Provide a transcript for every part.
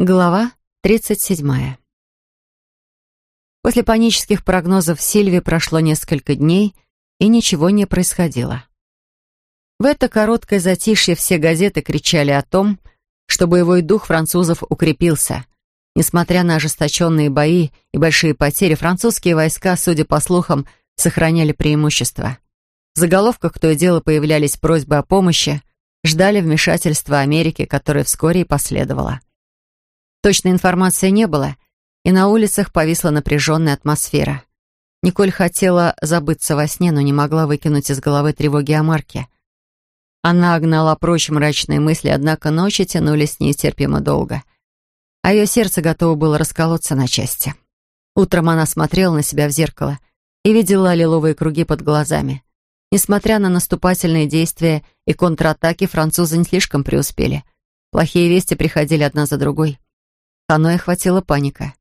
Глава 37. После панических прогнозов Сильви прошло несколько дней, и ничего не происходило. В это короткое затишье все газеты кричали о том, что боевой дух французов укрепился. Несмотря на ожесточенные бои и большие потери, французские войска, судя по слухам, сохраняли преимущество. В заголовках то и дело появлялись просьбы о помощи, ждали вмешательства Америки, которое вскоре и последовало. Точной информации не было, и на улицах повисла напряженная атмосфера. Николь хотела забыться во сне, но не могла выкинуть из головы тревоги о Марке. Она гнала прочь мрачные мысли, однако ночи тянулись нестерпимо долго. А ее сердце готово было расколоться на части. Утром она смотрела на себя в зеркало и видела лиловые круги под глазами. Несмотря на наступательные действия и контратаки, французы не слишком преуспели. Плохие вести приходили одна за другой. Ханой охватила паника.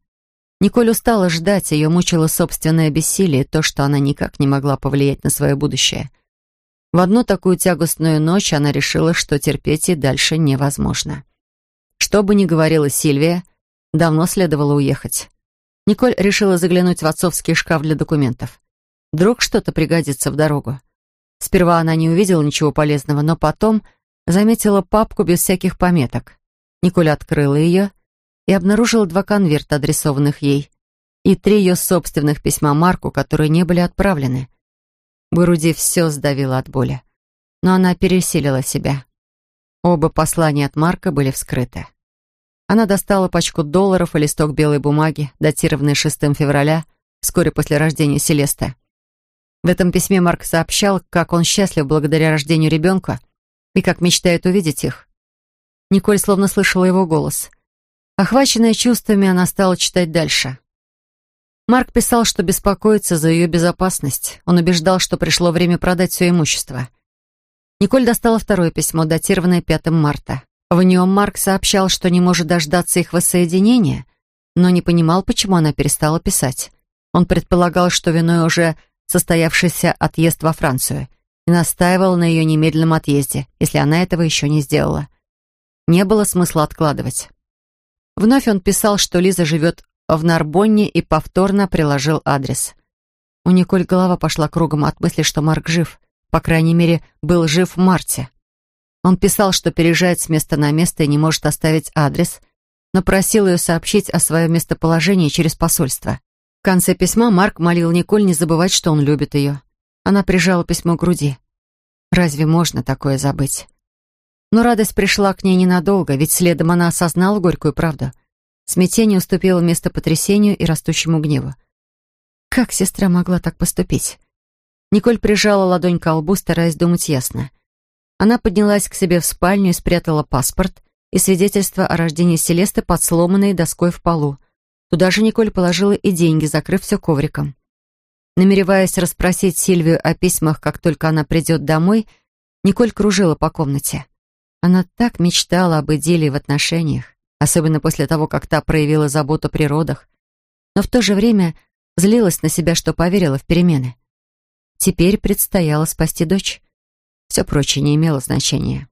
Николь устала ждать, ее мучило собственное бессилие, то, что она никак не могла повлиять на свое будущее. В одну такую тягостную ночь она решила, что терпеть и дальше невозможно. Что бы ни говорила Сильвия, давно следовало уехать. Николь решила заглянуть в отцовский шкаф для документов. Вдруг что-то пригодится в дорогу. Сперва она не увидела ничего полезного, но потом заметила папку без всяких пометок. Николь открыла ее и обнаружила два конверта, адресованных ей, и три ее собственных письма Марку, которые не были отправлены. Груди все сдавило от боли, но она пересилила себя. Оба послания от Марка были вскрыты. Она достала пачку долларов и листок белой бумаги, датированный 6 февраля, вскоре после рождения Селеста. В этом письме Марк сообщал, как он счастлив благодаря рождению ребенка и как мечтает увидеть их. Николь словно слышала его голос. Охваченная чувствами, она стала читать дальше. Марк писал, что беспокоится за ее безопасность. Он убеждал, что пришло время продать все имущество. Николь достала второе письмо, датированное 5 марта. В нем Марк сообщал, что не может дождаться их воссоединения, но не понимал, почему она перестала писать. Он предполагал, что виной уже состоявшийся отъезд во Францию, и настаивал на ее немедленном отъезде, если она этого еще не сделала. Не было смысла откладывать. Вновь он писал, что Лиза живет в Нарбонне и повторно приложил адрес. У Николь голова пошла кругом от мысли, что Марк жив. По крайней мере, был жив в марте. Он писал, что переезжает с места на место и не может оставить адрес, но просил ее сообщить о своем местоположении через посольство. В конце письма Марк молил Николь не забывать, что он любит ее. Она прижала письмо к груди. Разве можно такое забыть? Но радость пришла к ней ненадолго, ведь следом она осознала горькую правду. Смятение уступило место потрясению и растущему гневу. Как сестра могла так поступить? Николь прижала ладонь к лбу, стараясь думать ясно. Она поднялась к себе в спальню и спрятала паспорт и свидетельство о рождении Селесты под сломанной доской в полу. Туда же Николь положила и деньги, закрыв все ковриком. Намереваясь расспросить Сильвию о письмах, как только она придет домой, Николь кружила по комнате. Она так мечтала об идиллии в отношениях, особенно после того, как та проявила заботу при родах, но в то же время злилась на себя, что поверила в перемены. Теперь предстояло спасти дочь. Все прочее не имело значения.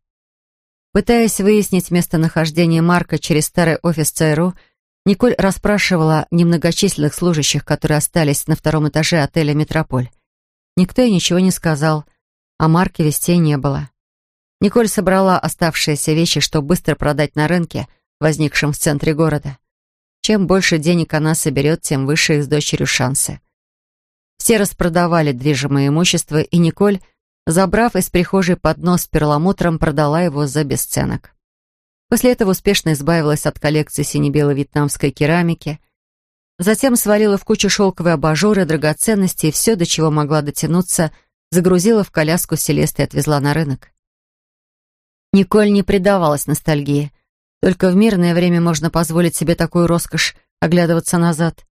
Пытаясь выяснить местонахождение Марка через старый офис ЦРУ, Николь расспрашивала немногочисленных служащих, которые остались на втором этаже отеля «Метрополь». Никто ей ничего не сказал, а Марке вестей не было. Николь собрала оставшиеся вещи, чтобы быстро продать на рынке, возникшем в центре города. Чем больше денег она соберет, тем выше их с дочерью шансы. Все распродавали движимое имущество, и Николь, забрав из прихожей поднос с перламутром, продала его за бесценок. После этого успешно избавилась от коллекции сине-белой вьетнамской керамики, затем свалила в кучу шелковые абажуры, драгоценности и все, до чего могла дотянуться, загрузила в коляску Селесты и отвезла на рынок. Николь не предавалась ностальгии. Только в мирное время можно позволить себе такую роскошь оглядываться назад.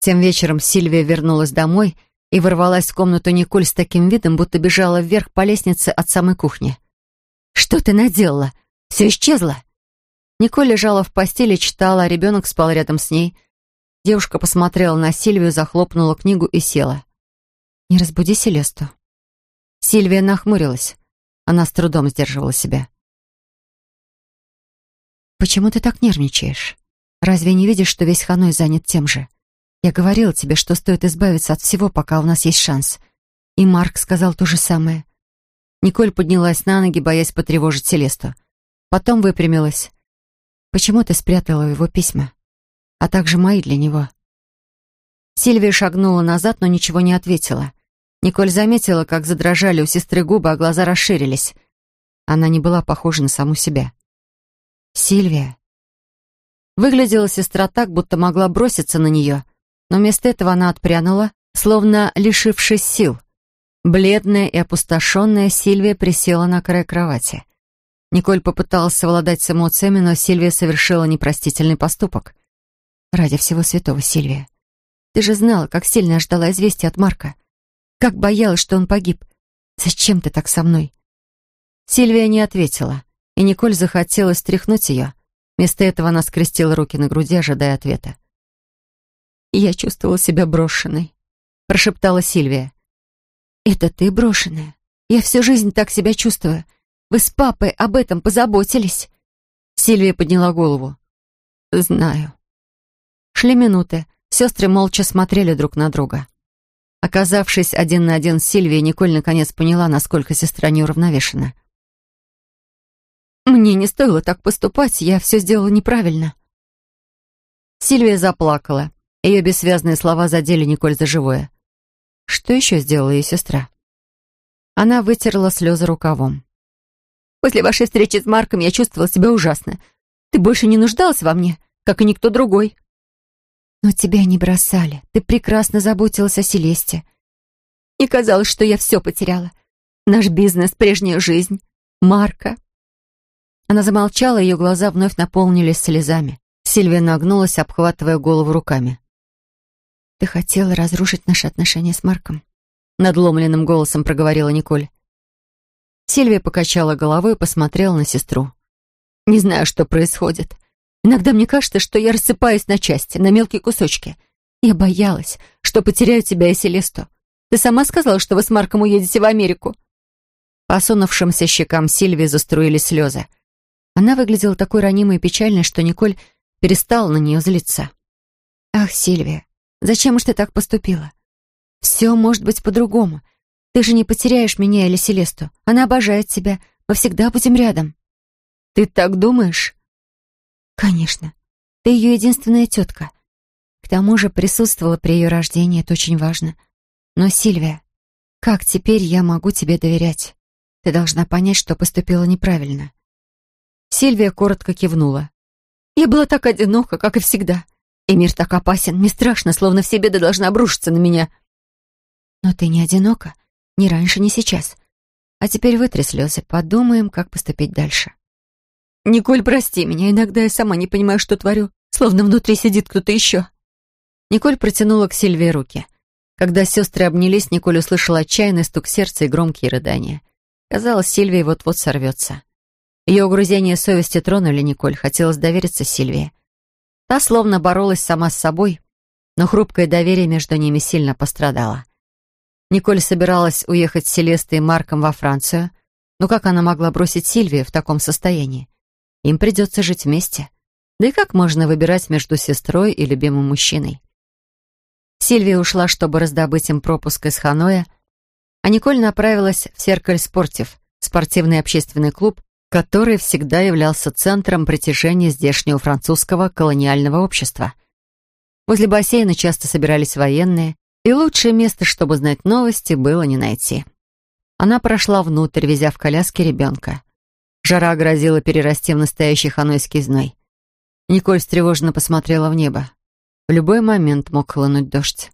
Тем вечером Сильвия вернулась домой и ворвалась в комнату Николь с таким видом, будто бежала вверх по лестнице от самой кухни. «Что ты наделала? Все исчезло!» Николь лежала в постели, читала, а ребенок спал рядом с ней. Девушка посмотрела на Сильвию, захлопнула книгу и села. «Не разбуди Селесту». Сильвия нахмурилась. Она с трудом сдерживала себя. «Почему ты так нервничаешь? Разве не видишь, что весь Ханой занят тем же? Я говорила тебе, что стоит избавиться от всего, пока у нас есть шанс. И Марк сказал то же самое». Николь поднялась на ноги, боясь потревожить Селесту. Потом выпрямилась. «Почему ты спрятала его письма? А также мои для него?» Сильвия шагнула назад, но ничего не ответила. Николь заметила, как задрожали у сестры губы, а глаза расширились. Она не была похожа на саму себя. «Сильвия». Выглядела сестра так, будто могла броситься на нее, но вместо этого она отпрянула, словно лишившись сил. Бледная и опустошенная Сильвия присела на край кровати. Николь попыталась совладать с эмоциями, но Сильвия совершила непростительный поступок. «Ради всего святого, Сильвия. Ты же знала, как сильно я ждала известия от Марка. Как боялась, что он погиб. Зачем ты так со мной?» Сильвия не ответила и Николь захотела стряхнуть ее. Вместо этого она скрестила руки на груди, ожидая ответа. «Я чувствовала себя брошенной», — прошептала Сильвия. «Это ты брошенная? Я всю жизнь так себя чувствую. Вы с папой об этом позаботились?» Сильвия подняла голову. «Знаю». Шли минуты. Сестры молча смотрели друг на друга. Оказавшись один на один с Сильвией, Николь наконец поняла, насколько сестра неуравновешена. Мне не стоило так поступать, я все сделала неправильно. Сильвия заплакала. Ее бессвязные слова задели Николь за живое. Что еще сделала ее сестра? Она вытерла слезы рукавом. «После вашей встречи с Марком я чувствовала себя ужасно. Ты больше не нуждалась во мне, как и никто другой». «Но тебя не бросали. Ты прекрасно заботилась о Селесте». «Не казалось, что я все потеряла. Наш бизнес, прежнюю жизнь, Марка, она замолчала, ее глаза вновь наполнились слезами. Сильвия нагнулась, обхватывая голову руками. «Ты хотела разрушить наши отношения с Марком?» Надломленным голосом проговорила Николь. Сильвия покачала головой и посмотрела на сестру. «Не знаю, что происходит. Иногда мне кажется, что я рассыпаюсь на части, на мелкие кусочки. Я боялась, что потеряю тебя и Селесту. Ты сама сказала, что вы с Марком уедете в Америку?» По сунувшимся щекам Сильвии заструились слезы. Она выглядела такой ранимой и печальной, что Николь перестала на нее злиться. «Ах, Сильвия, зачем же ты так поступила? Все может быть по-другому. Ты же не потеряешь меня или Селесту. Она обожает тебя. Мы всегда будем рядом». «Ты так думаешь?» «Конечно. Ты ее единственная тетка. К тому же присутствовала при ее рождении, это очень важно. Но, Сильвия, как теперь я могу тебе доверять? Ты должна понять, что поступила неправильно. Сильвия коротко кивнула. «Я была так одинока, как и всегда. И мир так опасен, мне страшно, словно все беды должны обрушиться на меня». «Но ты не одинока. Ни раньше, ни сейчас. А теперь вытри слезы, подумаем, как поступить дальше». «Николь, прости меня, иногда я сама не понимаю, что творю, словно внутри сидит кто-то еще». Николь протянула к Сильвии руки. Когда сестры обнялись, Николь услышала отчаянный стук сердца и громкие рыдания. Казалось, Сильвия вот-вот сорвется. Ее угрызения совести тронули Николь, хотелось довериться Сильвии. Та словно боролась сама с собой, но хрупкое доверие между ними сильно пострадало. Николь собиралась уехать с Селестой и Марком во Францию, но как она могла бросить Сильвию в таком состоянии? Им придется жить вместе. Да и как можно выбирать между сестрой и любимым мужчиной? Сильвия ушла, чтобы раздобыть им пропуск из Ханоя, а Николь направилась в Серкаль Спортив, спортивный общественный клуб, который всегда являлся центром притяжения здешнего французского колониального общества. Возле бассейна часто собирались военные, и лучшее место, чтобы знать новости, было не найти. Она прошла внутрь, везя в коляске ребенка. Жара грозила перерасти в настоящий ханойский зной. Николь встревоженно посмотрела в небо. В любой момент мог хлынуть дождь.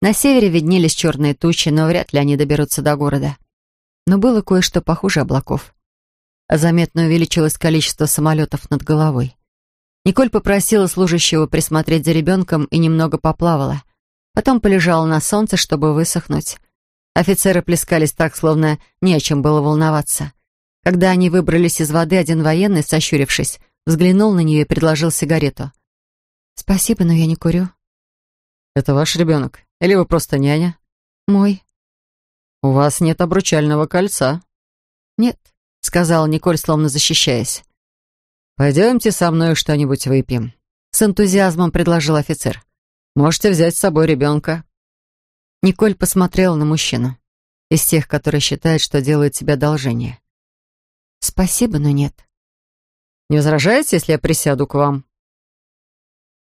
На севере виднелись черные тучи, но вряд ли они доберутся до города. Но было кое-что похуже облаков заметно увеличилось количество самолетов над головой. Николь попросила служащего присмотреть за ребенком и немного поплавала. Потом полежала на солнце, чтобы высохнуть. Офицеры плескались так, словно не о чем было волноваться. Когда они выбрались из воды, один военный, сощурившись, взглянул на нее и предложил сигарету. «Спасибо, но я не курю». «Это ваш ребенок? Или вы просто няня?» «Мой». «У вас нет обручального кольца?» «Нет», — сказала Николь, словно защищаясь. «Пойдемте со мной что-нибудь выпьем», — с энтузиазмом предложил офицер. «Можете взять с собой ребенка». Николь посмотрела на мужчину, из тех, которые считают, что делают себе одолжение. «Спасибо, но нет». «Не возражаете, если я присяду к вам?»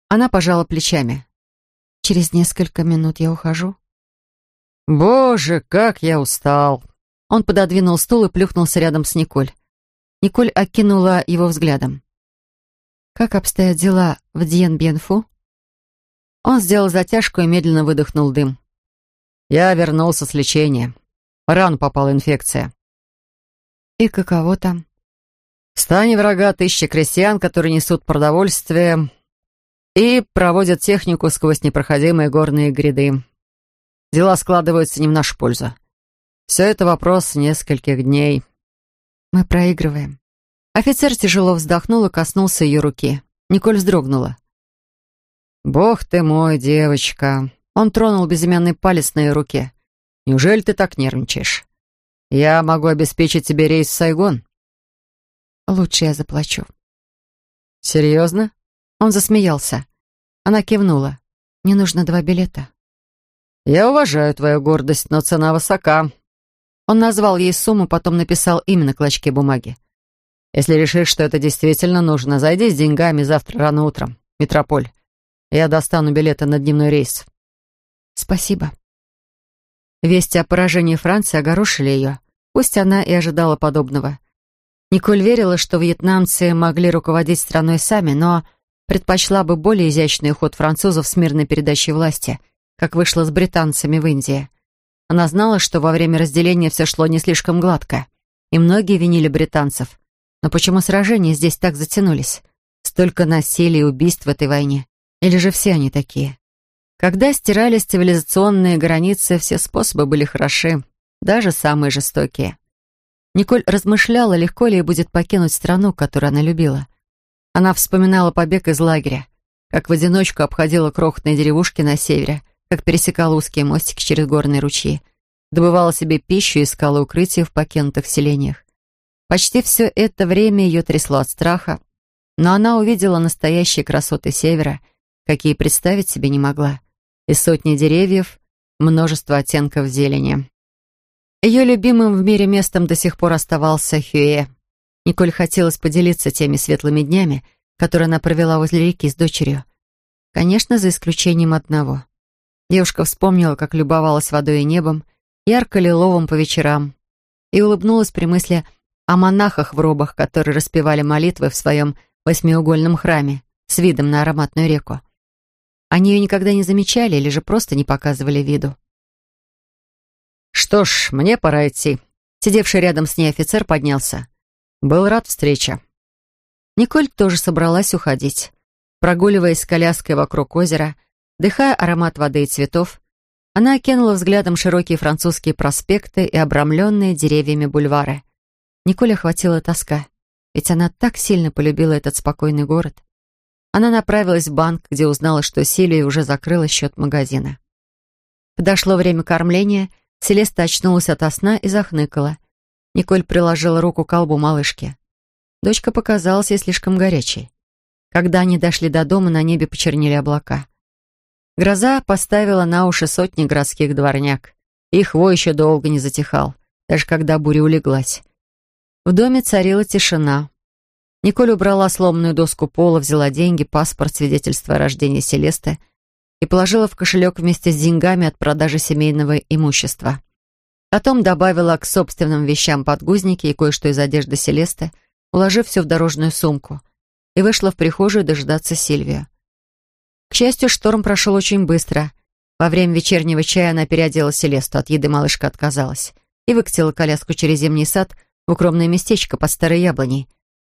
Она пожала плечами. «Через несколько минут я ухожу». «Боже, как я устал!» Он пододвинул стул и плюхнулся рядом с Николь. Николь окинула его взглядом. «Как обстоят дела в Дьен-Бьенфу?» Он сделал затяжку и медленно выдохнул дым. «Я вернулся с лечения. Ран попала инфекция». «И каково там?» «В стане врага тысячи крестьян, которые несут продовольствие и проводят технику сквозь непроходимые горные гряды. Дела складываются не в нашу пользу. Все это вопрос нескольких дней». Мы проигрываем. Офицер тяжело вздохнул и коснулся ее руки. Николь вздрогнула. «Бог ты мой, девочка!» Он тронул безымянный палец на ее руке. «Неужели ты так нервничаешь? Я могу обеспечить тебе рейс в Сайгон». «Лучше я заплачу». «Серьезно?» Он засмеялся. Она кивнула. «Мне нужно два билета». «Я уважаю твою гордость, но цена высока. Он назвал ей сумму, потом написал имя на клочке бумаги. «Если решишь, что это действительно нужно, зайди с деньгами завтра рано утром. Метрополь. Я достану билеты на дневной рейс». «Спасибо». Вести о поражении Франции огорошили ее. Пусть она и ожидала подобного. Николь верила, что вьетнамцы могли руководить страной сами, но предпочла бы более изящный уход французов с мирной передачей власти, как вышло с британцами в Индии. Она знала, что во время разделения все шло не слишком гладко, и многие винили британцев. Но почему сражения здесь так затянулись? Столько насилия и убийств в этой войне. Или же все они такие? Когда стирались цивилизационные границы, все способы были хороши, даже самые жестокие. Николь размышляла, легко ли ей будет покинуть страну, которую она любила. Она вспоминала побег из лагеря, как в одиночку обходила крохотные деревушки на севере, как пересекала узкие мостики через горные ручьи, добывала себе пищу и искала укрытие в покинутых селениях. Почти все это время ее трясло от страха, но она увидела настоящие красоты севера, какие представить себе не могла, и сотни деревьев, множество оттенков зелени. Ее любимым в мире местом до сих пор оставался Хюэ. Николь хотелось поделиться теми светлыми днями, которые она провела возле реки с дочерью. Конечно, за исключением одного. Девушка вспомнила, как любовалась водой и небом, ярко-лиловым по вечерам, и улыбнулась при мысли о монахах в робах, которые распевали молитвы в своем восьмиугольном храме с видом на ароматную реку. Они ее никогда не замечали или же просто не показывали виду. «Что ж, мне пора идти». Сидевший рядом с ней офицер поднялся. «Был рад встрече». Николь тоже собралась уходить. Прогуливаясь с коляской вокруг озера, Дыхая аромат воды и цветов, она окинула взглядом широкие французские проспекты и обрамленные деревьями бульвары. Николе охватила тоска, ведь она так сильно полюбила этот спокойный город. Она направилась в банк, где узнала, что Силия уже закрыла счет магазина. Подошло время кормления, Селеста очнулась ото сна и захныкала. Николь приложила руку к колбу малышки. Дочка показалась ей слишком горячей. Когда они дошли до дома, на небе почернели облака. Гроза поставила на уши сотни городских дворняк. Их вой еще долго не затихал, даже когда буря улеглась. В доме царила тишина. Николь убрала сломанную доску пола, взяла деньги, паспорт, свидетельство о рождении Селесты и положила в кошелек вместе с деньгами от продажи семейного имущества. Потом добавила к собственным вещам подгузники и кое-что из одежды Селесты, уложив все в дорожную сумку, и вышла в прихожую дожидаться Сильвию. К счастью, шторм прошел очень быстро. Во время вечернего чая она переодела Селесту, от еды малышка отказалась, и выкатила коляску через зимний сад в укромное местечко под старой яблоней,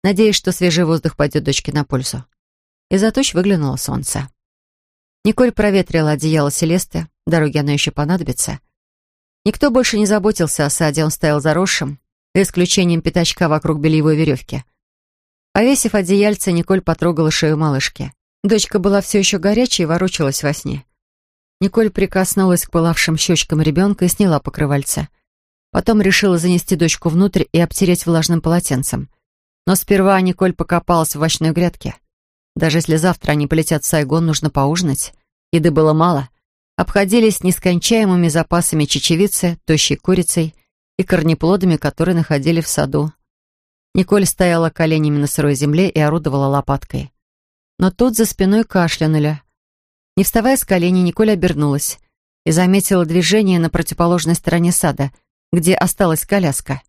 надеясь, что свежий воздух пойдет дочке на пользу. Из-за туч выглянуло солнце. Николь проветрила одеяло Селесты, дороги она еще понадобится. Никто больше не заботился о саде, он стоял заросшим, за исключением пятачка вокруг бельевой веревки. Повесив одеяльце, Николь потрогала шею малышки. Дочка была все еще горячей и ворочалась во сне. Николь прикоснулась к пылавшим щечкам ребенка и сняла покрывальце. Потом решила занести дочку внутрь и обтереть влажным полотенцем. Но сперва Николь покопалась в овощной грядке. Даже если завтра они полетят в Сайгон, нужно поужинать. Еды было мало. Обходились нескончаемыми запасами чечевицы, тощей курицей и корнеплодами, которые находили в саду. Николь стояла коленями на сырой земле и орудовала лопаткой. Но тут за спиной кашлянули. Не вставая с коленей, Николь обернулась и заметила движение на противоположной стороне сада, где осталась коляска.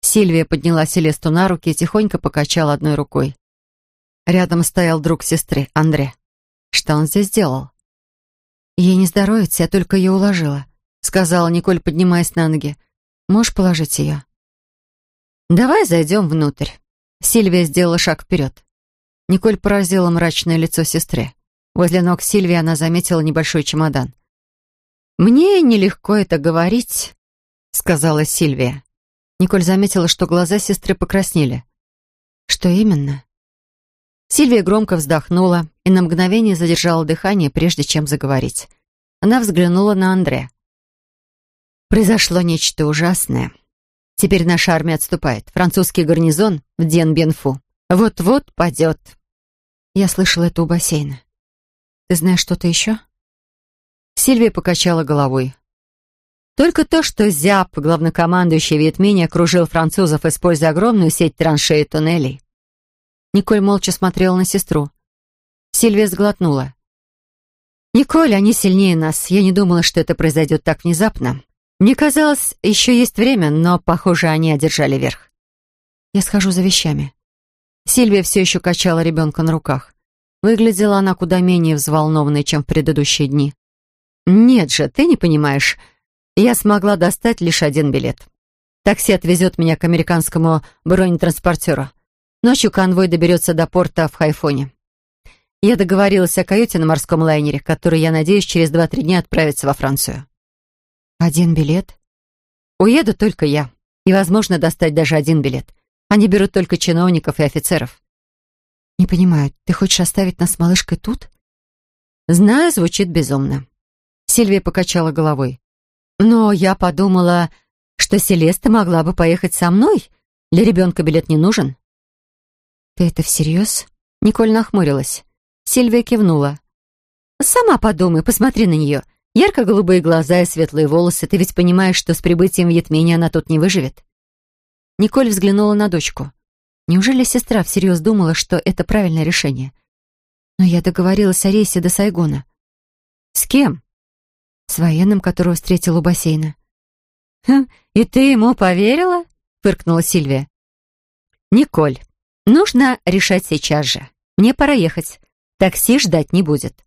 Сильвия подняла Селесту на руки и тихонько покачала одной рукой. Рядом стоял друг сестры, Андре. Что он здесь делал? «Ей не здоровится, я только ее уложила», — сказала Николь, поднимаясь на ноги. «Можешь положить ее?» «Давай зайдем внутрь». Сильвия сделала шаг вперед. Николь поразила мрачное лицо сестры. Возле ног Сильвии она заметила небольшой чемодан. «Мне нелегко это говорить», — сказала Сильвия. Николь заметила, что глаза сестры покраснели. «Что именно?» Сильвия громко вздохнула и на мгновение задержала дыхание, прежде чем заговорить. Она взглянула на Андре. «Произошло нечто ужасное. Теперь наша армия отступает. Французский гарнизон в Ден-Бенфу вот-вот падет». Я слышала это у бассейна. «Ты знаешь что-то еще?» Сильвия покачала головой. Только то, что Зяб, главнокомандующий Вьетмини, окружил французов, используя огромную сеть траншей и туннелей. Николь молча смотрела на сестру. Сильвия сглотнула. «Николь, они сильнее нас. Я не думала, что это произойдет так внезапно. Мне казалось, еще есть время, но, похоже, они одержали верх. Я схожу за вещами». Сильвия все еще качала ребенка на руках. Выглядела она куда менее взволнованной, чем в предыдущие дни. «Нет же, ты не понимаешь. Я смогла достать лишь один билет. Такси отвезет меня к американскому бронетранспортеру. Ночью конвой доберется до порта в Хайфоне. Я договорилась о каюте на морском лайнере, который, я надеюсь, через два-три дня отправится во Францию. Один билет? Уеду только я. Невозможно достать даже один билет. Они берут только чиновников и офицеров. Не понимаю, ты хочешь оставить нас с малышкой тут? Знаю, звучит безумно. Сильвия покачала головой. «Но я подумала, что Селеста могла бы поехать со мной. Для ребенка билет не нужен». «Ты это всерьез?» Николь нахмурилась. Сильвия кивнула. «Сама подумай, посмотри на нее. Ярко-голубые глаза и светлые волосы. Ты ведь понимаешь, что с прибытием в Ятмени она тут не выживет?» Николь взглянула на дочку. Неужели сестра всерьез думала, что это правильное решение? Но я договорилась о рейсе до Сайгона. «С кем?» С военным, которого встретил у бассейна. «Хм, «И ты ему поверила?» — фыркнула Сильвия. «Николь, нужно решать сейчас же. Мне пора ехать. Такси ждать не будет».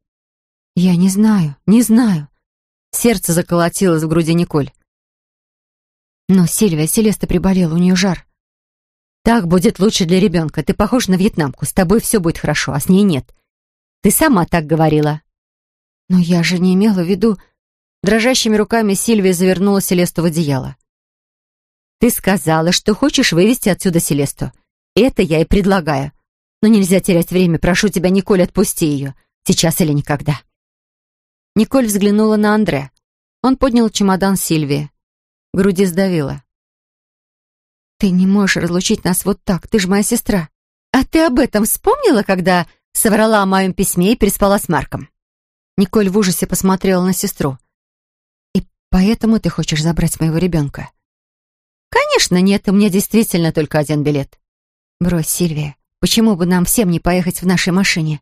«Я не знаю, не знаю». Сердце заколотилось в груди Николь. «Но Сильвия, Селеста приболела, у нее жар». «Так будет лучше для ребенка. Ты похож на вьетнамку. С тобой все будет хорошо, а с ней нет. Ты сама так говорила». «Но я же не имела в виду...» Дрожащими руками Сильвия завернула Селесту в одеяло. «Ты сказала, что хочешь вывести отсюда Селесту. Это я и предлагаю. Но нельзя терять время. Прошу тебя, Николь, отпусти ее. Сейчас или никогда». Николь взглянула на Андре. Он поднял чемодан Сильвии. Груди сдавило. «Ты не можешь разлучить нас вот так. Ты же моя сестра. А ты об этом вспомнила, когда соврала о моем письме и переспала с Марком?» Николь в ужасе посмотрела на сестру. Поэтому ты хочешь забрать моего ребенка? Конечно, нет, у меня действительно только один билет. Брось, Сильвия, почему бы нам всем не поехать в нашей машине?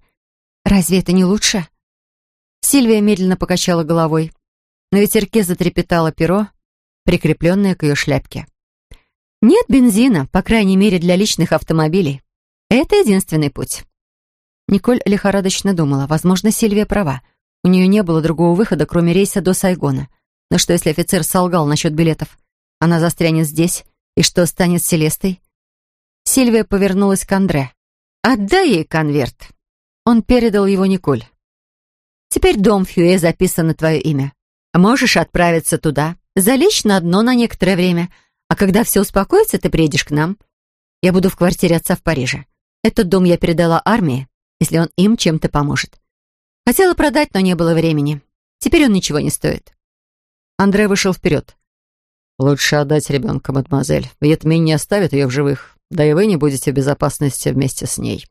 Разве это не лучше? Сильвия медленно покачала головой. На ветерке затрепетало перо, прикрепленное к ее шляпке. Нет бензина, по крайней мере, для личных автомобилей. Это единственный путь. Николь лихорадочно думала. Возможно, Сильвия права. У нее не было другого выхода, кроме рейса до Сайгона. Но что, если офицер солгал насчет билетов? Она застрянет здесь? И что станет Селестой? Сильвия повернулась к Андре. «Отдай ей конверт». Он передал его Николь. «Теперь дом в Хьюэ записан на твое имя. Можешь отправиться туда, залечь на дно на некоторое время, а когда все успокоится, ты приедешь к нам. Я буду в квартире отца в Париже. Этот дом я передала армии, если он им чем-то поможет. Хотела продать, но не было времени. Теперь он ничего не стоит. Андрей вышел вперед. «Лучше отдать ребенка, мадемуазель. Вьетмин не оставит ее в живых. Да и вы не будете в безопасности вместе с ней».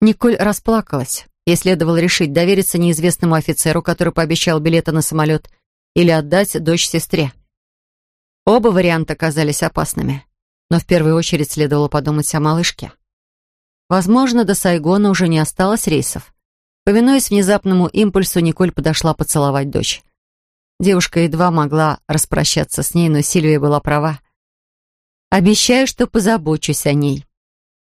Николь расплакалась. Ей следовало решить, довериться неизвестному офицеру, который пообещал билеты на самолет, или отдать дочь сестре. Оба варианта казались опасными, но в первую очередь следовало подумать о малышке. Возможно, до Сайгона уже не осталось рейсов. Повинуясь внезапному импульсу, Николь подошла поцеловать дочь. Девушка едва могла распрощаться с ней, но Сильвия была права. «Обещаю, что позабочусь о ней».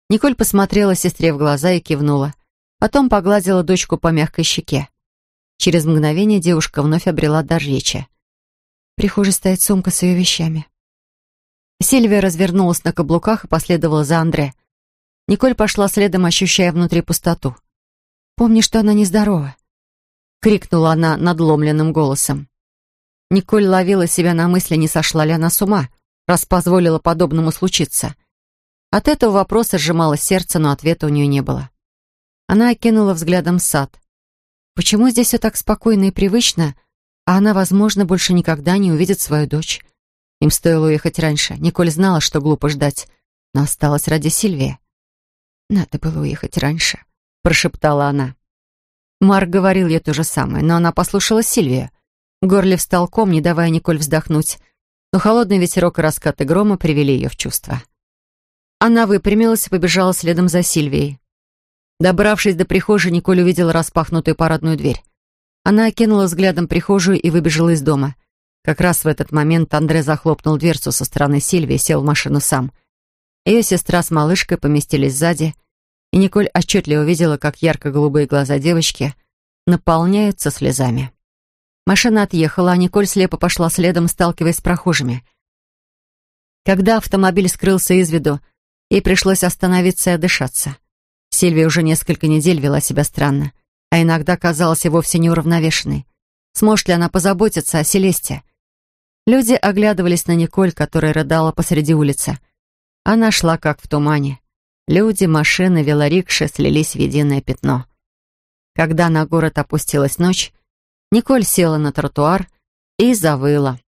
Николь посмотрела сестре в глаза и кивнула. Потом погладила дочку по мягкой щеке. Через мгновение девушка вновь обрела дар речи. В прихожей стоит сумка с ее вещами. Сильвия развернулась на каблуках и последовала за Андре. Николь пошла следом, ощущая внутри пустоту. «Помни, что она нездорова», — крикнула она надломленным голосом. Николь ловила себя на мысли, не сошла ли она с ума, раз позволила подобному случиться. От этого вопроса сжимало сердце, но ответа у нее не было. Она окинула взглядом сад. Почему здесь все так спокойно и привычно, а она, возможно, больше никогда не увидит свою дочь? Им стоило уехать раньше. Николь знала, что глупо ждать, но осталась ради Сильвии. «Надо было уехать раньше», — прошептала она. Марк говорил ей то же самое, но она послушала Сильвию. Горле встал ком, не давая Николь вздохнуть, но холодный ветерок и раскаты грома привели ее в чувство. Она выпрямилась и побежала следом за Сильвией. Добравшись до прихожей, Николь увидела распахнутую парадную дверь. Она окинула взглядом прихожую и выбежала из дома. Как раз в этот момент Андре захлопнул дверцу со стороны Сильвии и сел в машину сам. Ее сестра с малышкой поместились сзади, и Николь отчетливо увидела, как ярко-голубые глаза девочки наполняются слезами. Машина отъехала, а Николь слепо пошла следом, сталкиваясь с прохожими. Когда автомобиль скрылся из виду, ей пришлось остановиться и отдышаться. Сильвия уже несколько недель вела себя странно, а иногда казалась и вовсе неуравновешенной. Сможет ли она позаботиться о Селесте? Люди оглядывались на Николь, которая рыдала посреди улицы. Она шла как в тумане. Люди, машины, велорикши слились в единое пятно. Когда на город опустилась ночь, Николь села на тротуар и завыла.